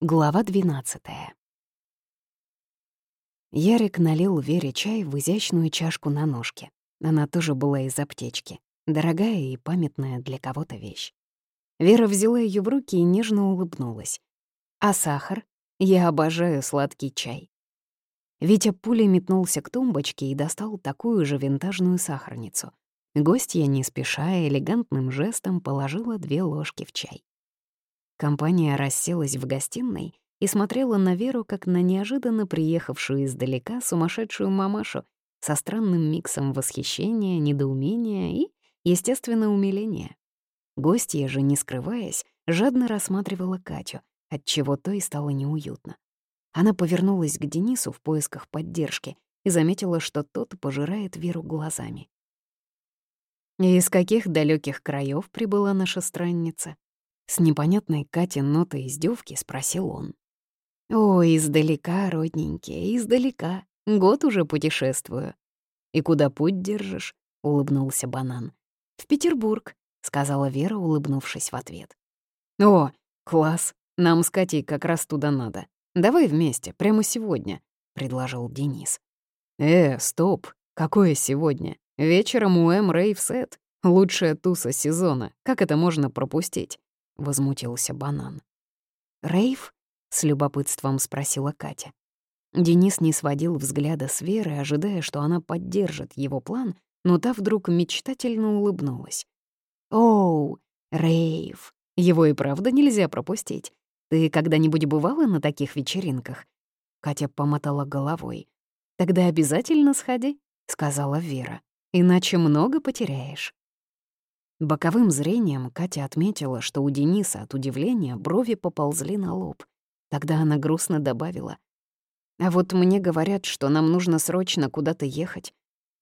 Глава 12 Ярик налил Вере чай в изящную чашку на ножке. Она тоже была из аптечки. Дорогая и памятная для кого-то вещь. Вера взяла ее в руки и нежно улыбнулась. «А сахар? Я обожаю сладкий чай». Витя пулей метнулся к тумбочке и достал такую же винтажную сахарницу. Гостья не спеша элегантным жестом положила две ложки в чай. Компания расселась в гостиной и смотрела на Веру, как на неожиданно приехавшую издалека сумасшедшую мамашу со странным миксом восхищения, недоумения и, естественно, умиления. Гостья же, не скрываясь, жадно рассматривала Катю, отчего то и стало неуютно. Она повернулась к Денису в поисках поддержки и заметила, что тот пожирает Веру глазами. «Из каких далеких краев прибыла наша странница?» С непонятной Кате нотой издевки спросил он. «Ой, издалека, родненькие, издалека. Год уже путешествую». «И куда путь держишь?» — улыбнулся Банан. «В Петербург», — сказала Вера, улыбнувшись в ответ. «О, класс! Нам с Катей как раз туда надо. Давай вместе, прямо сегодня», — предложил Денис. «Э, стоп! Какое сегодня? Вечером у М рейв-сет. Лучшая туса сезона. Как это можно пропустить?» — возмутился Банан. «Рейв?» — с любопытством спросила Катя. Денис не сводил взгляда с Веры, ожидая, что она поддержит его план, но та вдруг мечтательно улыбнулась. «Оу, рейв! Его и правда нельзя пропустить. Ты когда-нибудь бывала на таких вечеринках?» Катя помотала головой. «Тогда обязательно сходи», — сказала Вера. «Иначе много потеряешь». Боковым зрением Катя отметила, что у Дениса от удивления брови поползли на лоб. Тогда она грустно добавила. «А вот мне говорят, что нам нужно срочно куда-то ехать».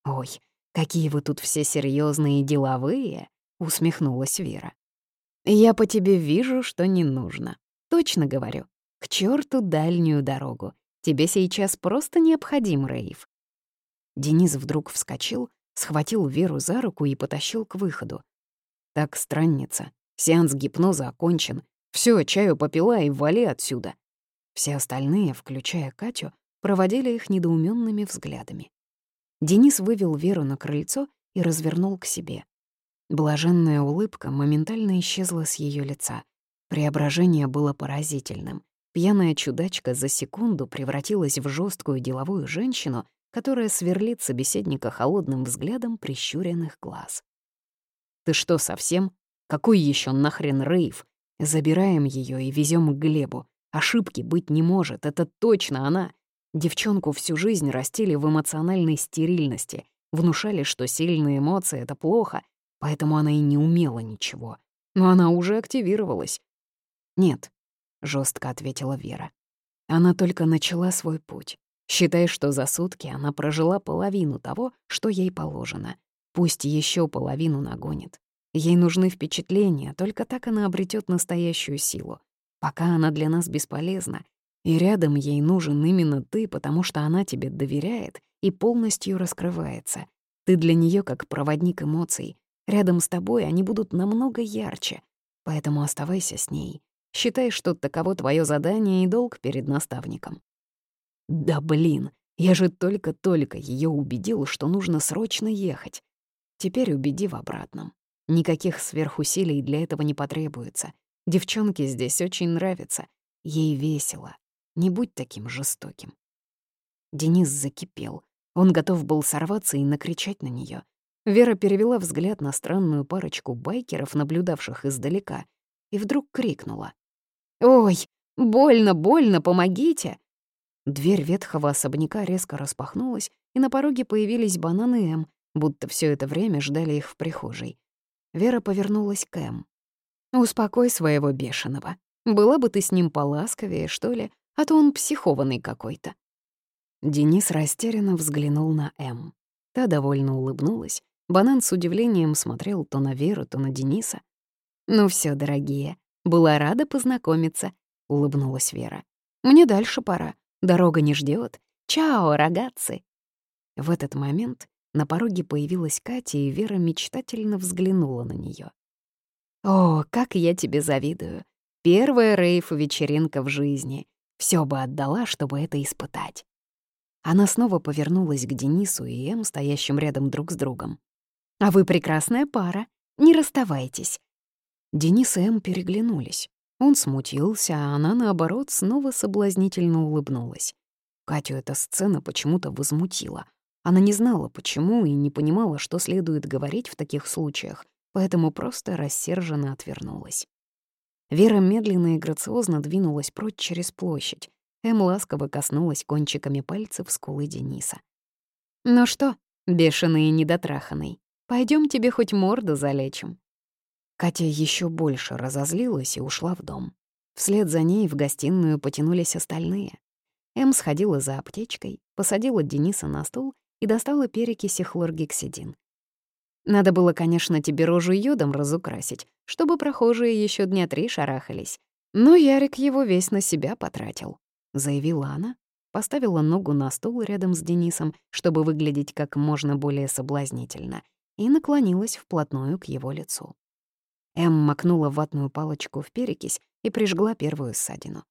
«Ой, какие вы тут все серьезные и деловые!» — усмехнулась Вера. «Я по тебе вижу, что не нужно. Точно говорю. К черту дальнюю дорогу. Тебе сейчас просто необходим рейв». Денис вдруг вскочил, схватил Веру за руку и потащил к выходу. Так, странница, сеанс гипноза окончен. Все, чаю попила и вали отсюда. Все остальные, включая Катю, проводили их недоуменными взглядами. Денис вывел Веру на крыльцо и развернул к себе. Блаженная улыбка моментально исчезла с ее лица. Преображение было поразительным. Пьяная чудачка за секунду превратилась в жесткую деловую женщину, которая сверлит собеседника холодным взглядом прищуренных глаз. Ты что, совсем? Какой еще нахрен рейв? Забираем ее и везем к Глебу. Ошибки быть не может, это точно она. Девчонку всю жизнь растили в эмоциональной стерильности, внушали, что сильные эмоции — это плохо, поэтому она и не умела ничего. Но она уже активировалась. «Нет», — жестко ответила Вера. Она только начала свой путь. Считай, что за сутки она прожила половину того, что ей положено. Пусть еще половину нагонит. Ей нужны впечатления, только так она обретет настоящую силу. Пока она для нас бесполезна, и рядом ей нужен именно ты, потому что она тебе доверяет и полностью раскрывается. Ты для нее как проводник эмоций. Рядом с тобой они будут намного ярче, поэтому оставайся с ней. Считай, что таково твое задание и долг перед наставником. Да блин, я же только-только ее убедил, что нужно срочно ехать. Теперь убеди в обратном. Никаких сверхусилий для этого не потребуется. Девчонке здесь очень нравится. Ей весело. Не будь таким жестоким. Денис закипел. Он готов был сорваться и накричать на нее. Вера перевела взгляд на странную парочку байкеров, наблюдавших издалека, и вдруг крикнула. «Ой, больно, больно, помогите!» Дверь ветхого особняка резко распахнулась, и на пороге появились бананы М, будто все это время ждали их в прихожей. Вера повернулась к Эм. «Успокой своего бешеного. Была бы ты с ним поласковее, что ли, а то он психованный какой-то». Денис растерянно взглянул на Эм. Та довольно улыбнулась. Банан с удивлением смотрел то на Веру, то на Дениса. «Ну все, дорогие, была рада познакомиться», — улыбнулась Вера. «Мне дальше пора. Дорога не ждет. Чао, рогатцы!» В этот момент на пороге появилась Катя, и Вера мечтательно взглянула на нее. «О, как я тебе завидую! Первая рейф-вечеринка в жизни. Все бы отдала, чтобы это испытать. Она снова повернулась к Денису и Эм, стоящим рядом друг с другом. «А вы прекрасная пара. Не расставайтесь». Денис и Эм переглянулись. Он смутился, а она, наоборот, снова соблазнительно улыбнулась. Катю эта сцена почему-то возмутила. Она не знала, почему, и не понимала, что следует говорить в таких случаях, поэтому просто рассерженно отвернулась. Вера медленно и грациозно двинулась прочь через площадь. Эм ласково коснулась кончиками пальцев скулы Дениса. «Ну что, бешеный и недотраханный, пойдем тебе хоть морду залечим». Катя еще больше разозлилась и ушла в дом. Вслед за ней в гостиную потянулись остальные. Эм сходила за аптечкой, посадила Дениса на стул и достала перекиси хлоргексидин. Надо было, конечно, тебе рожу йодом разукрасить, чтобы прохожие еще дня три шарахались. Но Ярик его весь на себя потратил, — заявила она, поставила ногу на стул рядом с Денисом, чтобы выглядеть как можно более соблазнительно, и наклонилась вплотную к его лицу. Эм макнула ватную палочку в перекись и прижгла первую ссадину.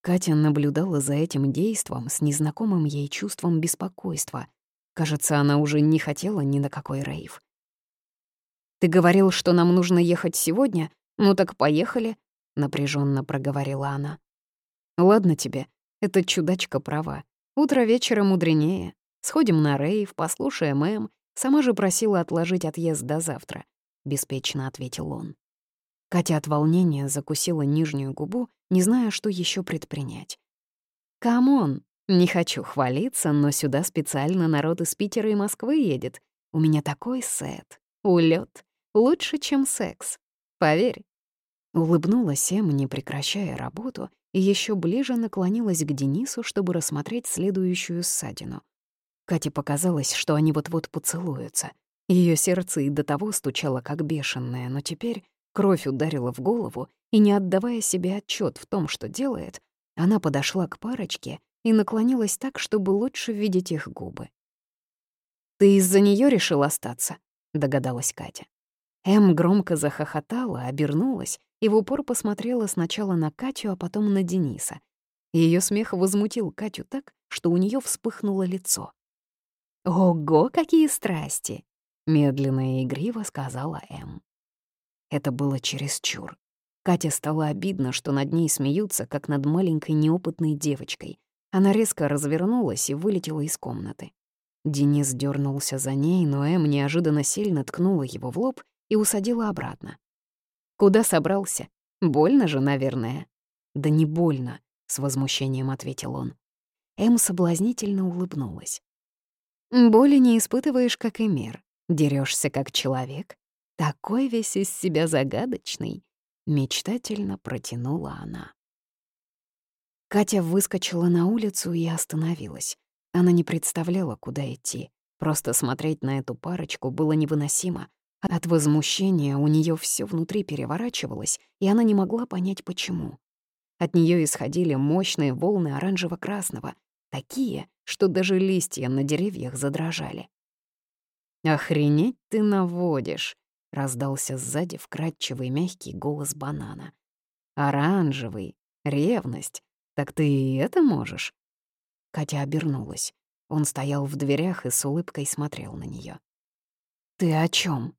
Катя наблюдала за этим действом с незнакомым ей чувством беспокойства. Кажется, она уже не хотела ни на какой рейв. «Ты говорил, что нам нужно ехать сегодня? Ну так поехали», — напряженно проговорила она. «Ладно тебе, эта чудачка права. Утро вечера мудренее. Сходим на рейв, послушаем Эм. Сама же просила отложить отъезд до завтра», — беспечно ответил он. Катя от волнения закусила нижнюю губу, не зная, что еще предпринять. «Come on! Не хочу хвалиться, но сюда специально народ из Питера и Москвы едет. У меня такой сет, улет, лучше, чем секс. Поверь». Улыбнулась Эм, не прекращая работу, и еще ближе наклонилась к Денису, чтобы рассмотреть следующую ссадину. Кате показалось, что они вот-вот поцелуются. Ее сердце и до того стучало как бешеное, но теперь Кровь ударила в голову, и, не отдавая себе отчет в том, что делает, она подошла к парочке и наклонилась так, чтобы лучше видеть их губы. «Ты из-за нее решил остаться?» — догадалась Катя. Эм громко захохотала, обернулась и в упор посмотрела сначала на Катю, а потом на Дениса. Ее смех возмутил Катю так, что у нее вспыхнуло лицо. «Ого, какие страсти!» — медленно и игриво сказала Эм. Это было чересчур. Катя стало обидно, что над ней смеются, как над маленькой неопытной девочкой. Она резко развернулась и вылетела из комнаты. Денис дернулся за ней, но Эм неожиданно сильно ткнула его в лоб и усадила обратно. «Куда собрался? Больно же, наверное». «Да не больно», — с возмущением ответил он. Эм соблазнительно улыбнулась. «Боли не испытываешь, как и мир. Дерешься как человек. Такой весь из себя загадочный, мечтательно протянула она. Катя выскочила на улицу и остановилась. Она не представляла, куда идти. Просто смотреть на эту парочку было невыносимо. От возмущения у нее все внутри переворачивалось, и она не могла понять, почему. От нее исходили мощные волны оранжево-красного, такие, что даже листья на деревьях задрожали. «Охренеть ты наводишь!» — раздался сзади вкрадчивый мягкий голос банана. «Оранжевый, ревность. Так ты и это можешь?» Катя обернулась. Он стоял в дверях и с улыбкой смотрел на нее. «Ты о чем?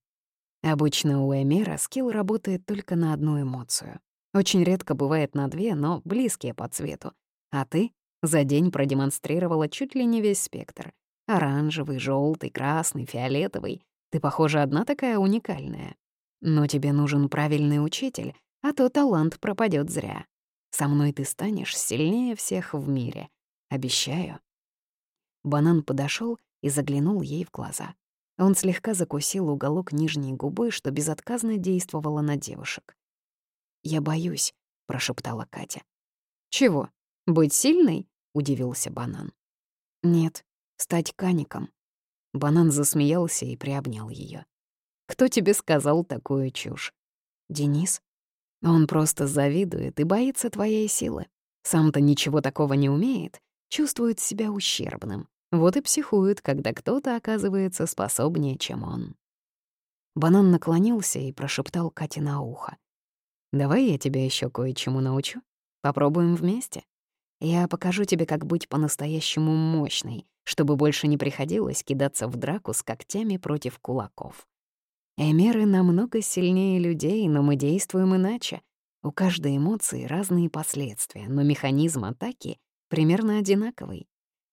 Обычно у Эмира скилл работает только на одну эмоцию. Очень редко бывает на две, но близкие по цвету. А ты за день продемонстрировала чуть ли не весь спектр. Оранжевый, желтый, красный, фиолетовый. Ты, похоже, одна такая уникальная. Но тебе нужен правильный учитель, а то талант пропадет зря. Со мной ты станешь сильнее всех в мире. Обещаю». Банан подошел и заглянул ей в глаза. Он слегка закусил уголок нижней губы, что безотказно действовало на девушек. «Я боюсь», — прошептала Катя. «Чего? Быть сильной?» — удивился Банан. «Нет, стать каником. Банан засмеялся и приобнял ее. «Кто тебе сказал такую чушь?» «Денис. Он просто завидует и боится твоей силы. Сам-то ничего такого не умеет, чувствует себя ущербным. Вот и психует, когда кто-то оказывается способнее, чем он». Банан наклонился и прошептал Кате на ухо. Давай я тебя еще кое-чему научу. Попробуем вместе. Я покажу тебе, как быть по-настоящему мощной, чтобы больше не приходилось кидаться в драку с когтями против кулаков. Эмеры намного сильнее людей, но мы действуем иначе. У каждой эмоции разные последствия, но механизм атаки примерно одинаковый.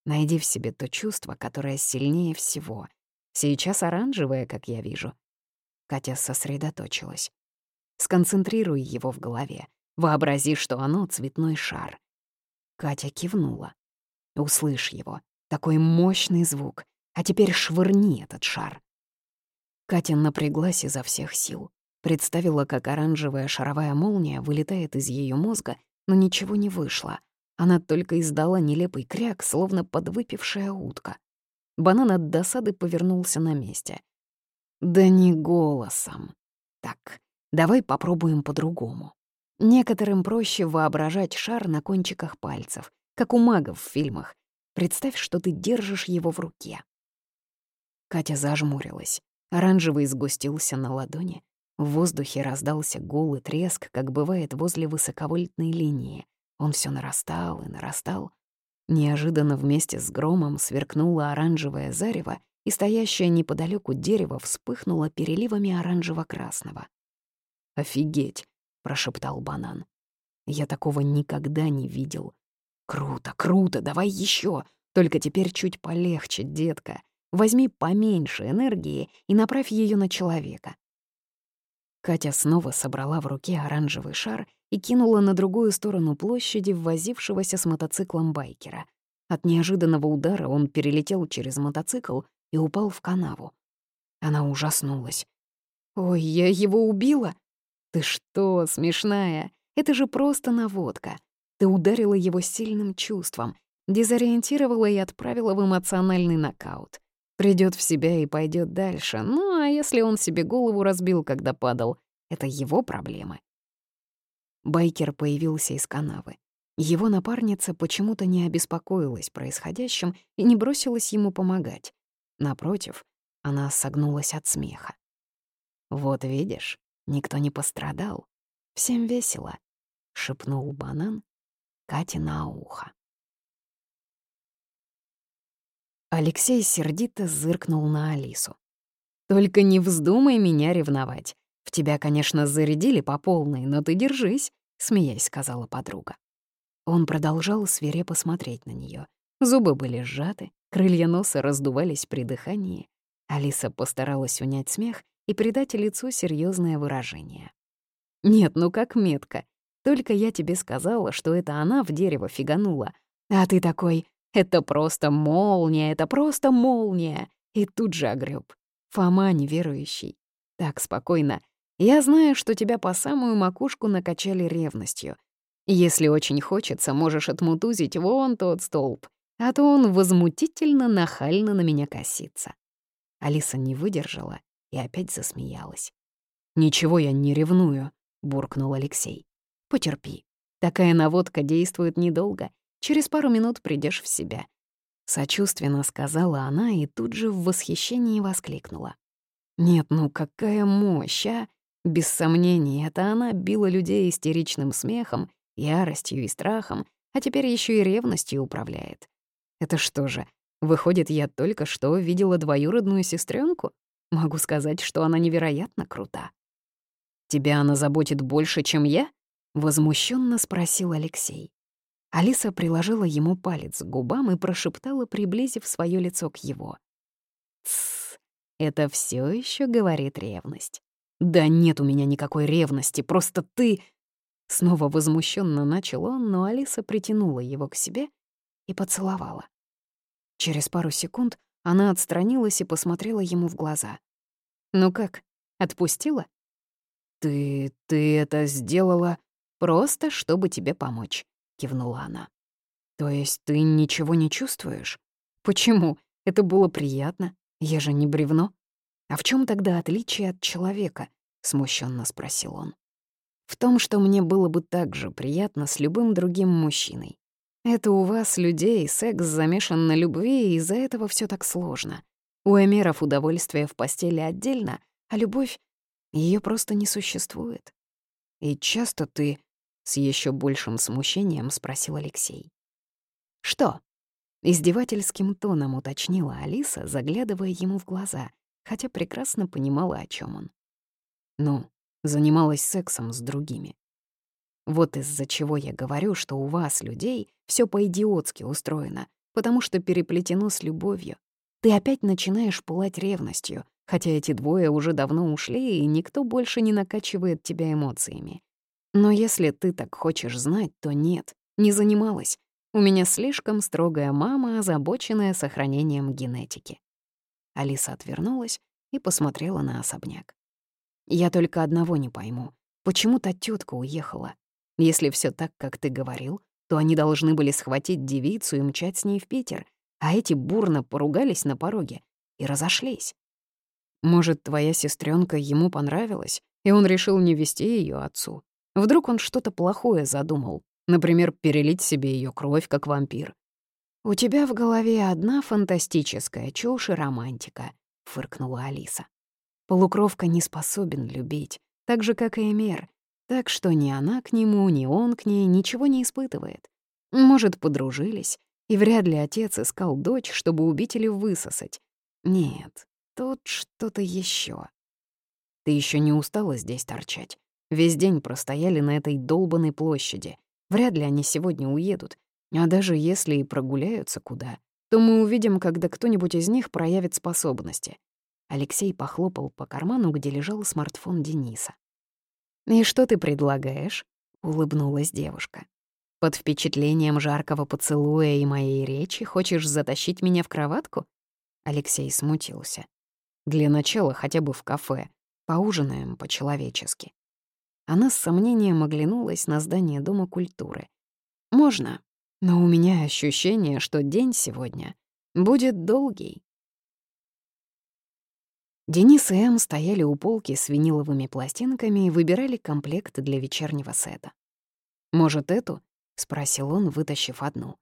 Найди в себе то чувство, которое сильнее всего. Сейчас оранжевое, как я вижу. Катя сосредоточилась. Сконцентрируй его в голове. Вообрази, что оно — цветной шар. Катя кивнула. Услышь его. Такой мощный звук. А теперь швырни этот шар. Катя напряглась изо всех сил. Представила, как оранжевая шаровая молния вылетает из ее мозга, но ничего не вышло. Она только издала нелепый кряк, словно подвыпившая утка. Банан от досады повернулся на месте. «Да не голосом. Так, давай попробуем по-другому». Некоторым проще воображать шар на кончиках пальцев, как у магов в фильмах. Представь, что ты держишь его в руке. Катя зажмурилась. Оранжевый сгустился на ладони. В воздухе раздался гул и треск, как бывает возле высоковольтной линии. Он все нарастал и нарастал. Неожиданно вместе с громом сверкнуло оранжевое зарево, и стоящее неподалеку дерево вспыхнуло переливами оранжево-красного. «Офигеть!» — прошептал банан. «Я такого никогда не видел. Круто, круто, давай еще. Только теперь чуть полегче, детка. Возьми поменьше энергии и направь ее на человека». Катя снова собрала в руке оранжевый шар и кинула на другую сторону площади ввозившегося с мотоциклом байкера. От неожиданного удара он перелетел через мотоцикл и упал в канаву. Она ужаснулась. «Ой, я его убила!» «Ты что, смешная? Это же просто наводка. Ты ударила его сильным чувством, дезориентировала и отправила в эмоциональный нокаут. Придет в себя и пойдет дальше. Ну, а если он себе голову разбил, когда падал, это его проблемы». Байкер появился из канавы. Его напарница почему-то не обеспокоилась происходящим и не бросилась ему помогать. Напротив, она согнулась от смеха. «Вот видишь, Никто не пострадал. Всем весело», — шепнул банан Кате на ухо. Алексей сердито зыркнул на Алису. «Только не вздумай меня ревновать. В тебя, конечно, зарядили по полной, но ты держись», — смеясь сказала подруга. Он продолжал свирепо смотреть на нее. Зубы были сжаты, крылья носа раздувались при дыхании. Алиса постаралась унять смех и придать лицу серьезное выражение. «Нет, ну как метка. Только я тебе сказала, что это она в дерево фиганула. А ты такой, это просто молния, это просто молния. И тут же огреб. Фома неверующий. Так, спокойно. Я знаю, что тебя по самую макушку накачали ревностью. Если очень хочется, можешь отмутузить вон тот столб, а то он возмутительно нахально на меня косится. Алиса не выдержала и опять засмеялась. «Ничего я не ревную», — буркнул Алексей. «Потерпи. Такая наводка действует недолго. Через пару минут придешь в себя». Сочувственно сказала она и тут же в восхищении воскликнула. «Нет, ну какая мощь, а! Без сомнений, это она била людей истеричным смехом, яростью и страхом, а теперь еще и ревностью управляет. Это что же, выходит, я только что видела двоюродную сестренку? Могу сказать, что она невероятно крута. «Тебя она заботит больше, чем я?» — возмущенно спросил Алексей. Алиса приложила ему палец к губам и прошептала, приблизив свое лицо к его. «Тссс, это все еще говорит ревность». «Да нет у меня никакой ревности, просто ты...» Снова возмущенно начал он, но Алиса притянула его к себе и поцеловала. Через пару секунд она отстранилась и посмотрела ему в глаза. «Ну как, отпустила?» «Ты... ты это сделала просто, чтобы тебе помочь», — кивнула она. «То есть ты ничего не чувствуешь? Почему? Это было приятно. Я же не бревно. А в чем тогда отличие от человека?» — смущенно спросил он. «В том, что мне было бы так же приятно с любым другим мужчиной. Это у вас, людей, секс замешан на любви, и из-за этого все так сложно. У эмеров удовольствие в постели отдельно, а любовь, ее просто не существует. «И часто ты...» — с еще большим смущением спросил Алексей. «Что?» — издевательским тоном уточнила Алиса, заглядывая ему в глаза, хотя прекрасно понимала, о чем он. «Ну, занималась сексом с другими. Вот из-за чего я говорю, что у вас, людей, все по-идиотски устроено, потому что переплетено с любовью. Ты опять начинаешь пылать ревностью, хотя эти двое уже давно ушли, и никто больше не накачивает тебя эмоциями. Но если ты так хочешь знать, то нет, не занималась. У меня слишком строгая мама, озабоченная сохранением генетики. Алиса отвернулась и посмотрела на особняк. Я только одного не пойму. Почему та тетка уехала? Если все так, как ты говорил, то они должны были схватить девицу и мчать с ней в Питер, а эти бурно поругались на пороге и разошлись. Может, твоя сестренка ему понравилась, и он решил не вести ее отцу. Вдруг он что-то плохое задумал, например, перелить себе ее кровь, как вампир. «У тебя в голове одна фантастическая чушь и романтика», — фыркнула Алиса. «Полукровка не способен любить, так же, как и Эмер, так что ни она к нему, ни он к ней ничего не испытывает. Может, подружились, и вряд ли отец искал дочь, чтобы убить или высосать. Нет, тут что-то еще. Ты еще не устала здесь торчать? Весь день простояли на этой долбанной площади. Вряд ли они сегодня уедут. А даже если и прогуляются куда, то мы увидим, когда кто-нибудь из них проявит способности. Алексей похлопал по карману, где лежал смартфон Дениса. «И что ты предлагаешь?» — улыбнулась девушка. «Под впечатлением жаркого поцелуя и моей речи хочешь затащить меня в кроватку?» Алексей смутился. «Для начала хотя бы в кафе. Поужинаем по-человечески». Она с сомнением оглянулась на здание Дома культуры. «Можно, но у меня ощущение, что день сегодня будет долгий». Денис и Эм стояли у полки с виниловыми пластинками и выбирали комплект для вечернего сета. «Может, эту?» — спросил он, вытащив одну.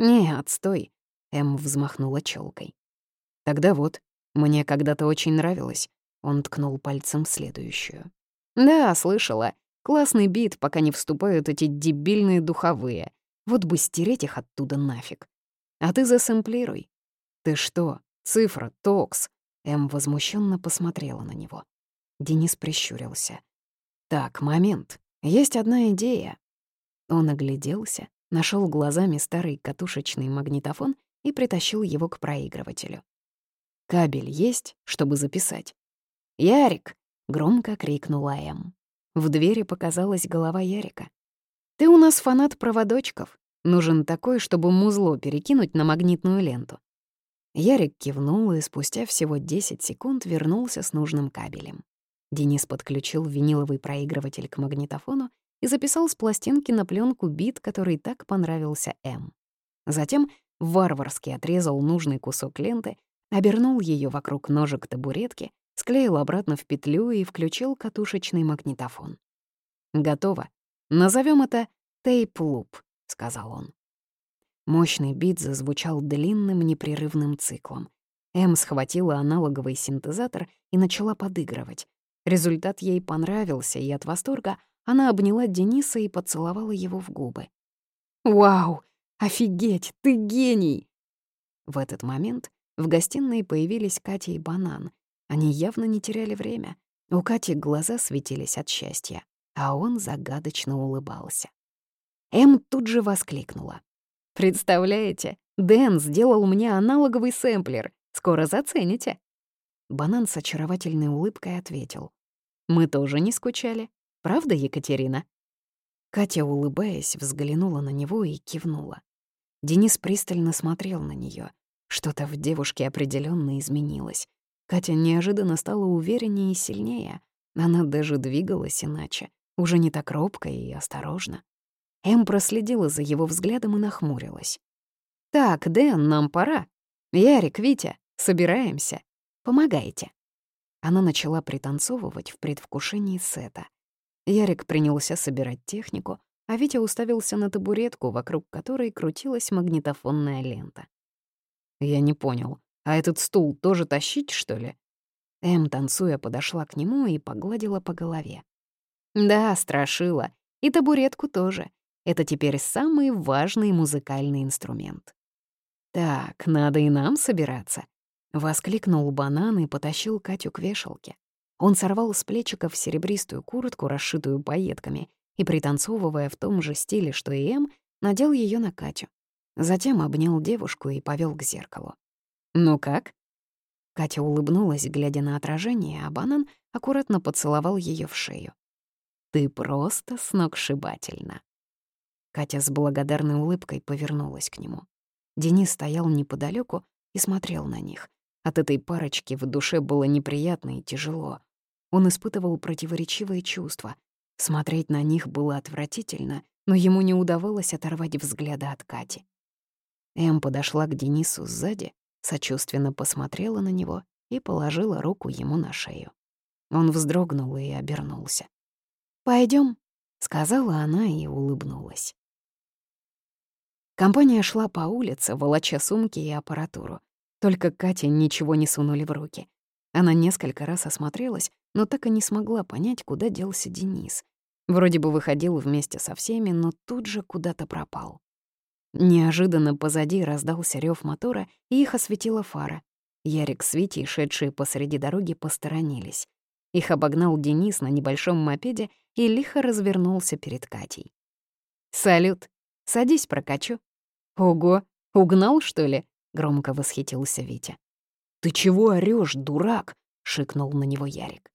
«Не, отстой», — Эм взмахнула челкой. «Тогда вот, мне когда-то очень нравилось», — он ткнул пальцем следующую. «Да, слышала. Классный бит, пока не вступают эти дебильные духовые. Вот бы стереть их оттуда нафиг. А ты засэмплируй. Ты что, цифра, токс, Эм возмущенно посмотрела на него. Денис прищурился. «Так, момент. Есть одна идея». Он огляделся, нашел глазами старый катушечный магнитофон и притащил его к проигрывателю. «Кабель есть, чтобы записать?» «Ярик!» — громко крикнула Эм. В двери показалась голова Ярика. «Ты у нас фанат проводочков. Нужен такой, чтобы музло перекинуть на магнитную ленту. Ярик кивнул и спустя всего 10 секунд вернулся с нужным кабелем. Денис подключил виниловый проигрыватель к магнитофону и записал с пластинки на пленку бит, который так понравился М. Затем варварски отрезал нужный кусок ленты, обернул ее вокруг ножек табуретки, склеил обратно в петлю и включил катушечный магнитофон. «Готово. Назовем это тейп-луп», — сказал он. Мощный бит зазвучал длинным непрерывным циклом. Эм схватила аналоговый синтезатор и начала подыгрывать. Результат ей понравился, и от восторга она обняла Дениса и поцеловала его в губы. «Вау! Офигеть! Ты гений!» В этот момент в гостиной появились Катя и Банан. Они явно не теряли время. У Кати глаза светились от счастья, а он загадочно улыбался. Эм тут же воскликнула. Представляете, Дэн сделал мне аналоговый сэмплер. Скоро зацените. Банан с очаровательной улыбкой ответил. Мы тоже не скучали. Правда, Екатерина? Катя, улыбаясь, взглянула на него и кивнула. Денис пристально смотрел на нее. Что-то в девушке определенно изменилось. Катя неожиданно стала увереннее и сильнее. Она даже двигалась иначе, уже не так робко и осторожно. Эм проследила за его взглядом и нахмурилась. «Так, Дэн, нам пора. Ярик, Витя, собираемся. Помогайте». Она начала пританцовывать в предвкушении сета. Ярик принялся собирать технику, а Витя уставился на табуретку, вокруг которой крутилась магнитофонная лента. «Я не понял, а этот стул тоже тащить, что ли?» Эм, танцуя, подошла к нему и погладила по голове. Да, страшила. И табуретку тоже. Это теперь самый важный музыкальный инструмент. «Так, надо и нам собираться», — воскликнул банан и потащил Катю к вешалке. Он сорвал с плечиков серебристую куртку, расшитую пайетками, и, пританцовывая в том же стиле, что и Эм, надел ее на Катю. Затем обнял девушку и повел к зеркалу. «Ну как?» Катя улыбнулась, глядя на отражение, а банан аккуратно поцеловал ее в шею. «Ты просто сногсшибательна». Катя с благодарной улыбкой повернулась к нему. Денис стоял неподалеку и смотрел на них. От этой парочки в душе было неприятно и тяжело. Он испытывал противоречивые чувства. Смотреть на них было отвратительно, но ему не удавалось оторвать взгляда от Кати. Эм подошла к Денису сзади, сочувственно посмотрела на него и положила руку ему на шею. Он вздрогнул и обернулся. Пойдем, сказала она и улыбнулась. Компания шла по улице, волоча сумки и аппаратуру. Только Кате ничего не сунули в руки. Она несколько раз осмотрелась, но так и не смогла понять, куда делся Денис. Вроде бы выходил вместе со всеми, но тут же куда-то пропал. Неожиданно позади раздался рев мотора, и их осветила фара. Ярик с Витей, шедшие посреди дороги, посторонились. Их обогнал Денис на небольшом мопеде и лихо развернулся перед Катей. «Салют! Садись, прокачу». «Ого! Угнал, что ли?» — громко восхитился Витя. «Ты чего орёшь, дурак?» — шикнул на него Ярик.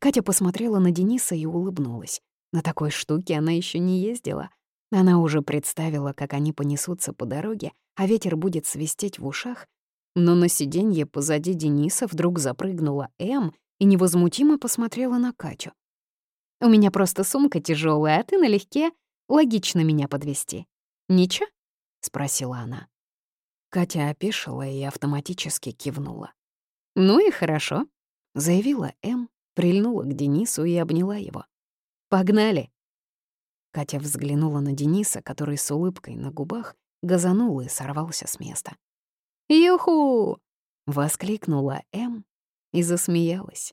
Катя посмотрела на Дениса и улыбнулась. На такой штуке она еще не ездила. Она уже представила, как они понесутся по дороге, а ветер будет свистеть в ушах, но на сиденье позади Дениса вдруг запрыгнула Эм и невозмутимо посмотрела на Катю. «У меня просто сумка тяжелая, а ты налегке. Логично меня подвести. Ничего?» — спросила она. Катя опешила и автоматически кивнула. «Ну и хорошо», — заявила Эм, прильнула к Денису и обняла его. «Погнали!» Катя взглянула на Дениса, который с улыбкой на губах газанул и сорвался с места. «Юху!» — воскликнула М и засмеялась.